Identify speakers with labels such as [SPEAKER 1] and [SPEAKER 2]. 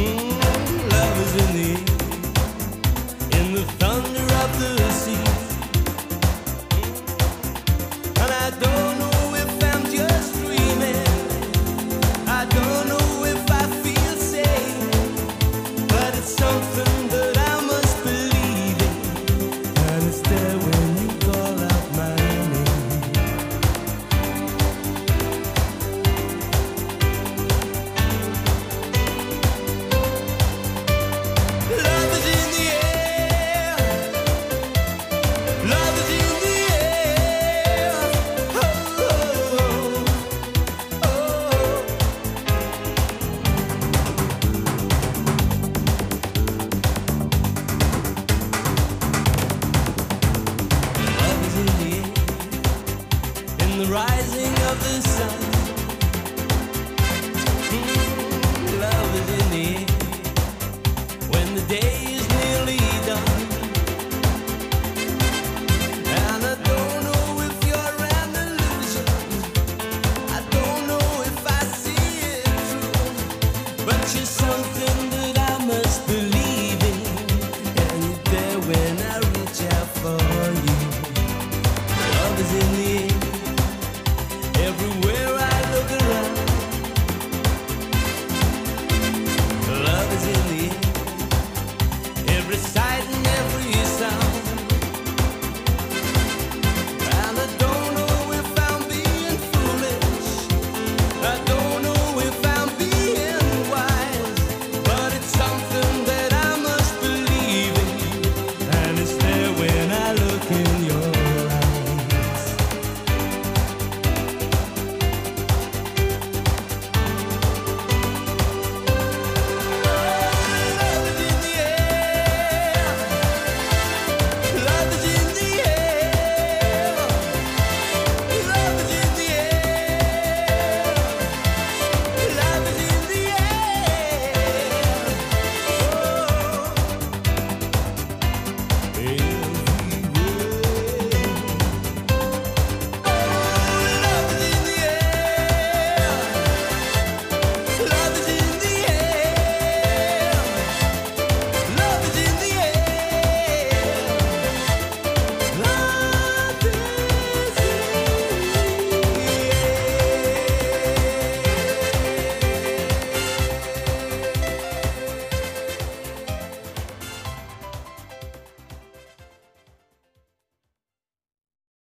[SPEAKER 1] Mm, the rising of the sun. Mm, love is in the air, when the day is nearly done. And I don't know if you're an illusion. I don't know if I see it true. But you're something that I must believe in. And you're there when I reach out for you. Love is in the.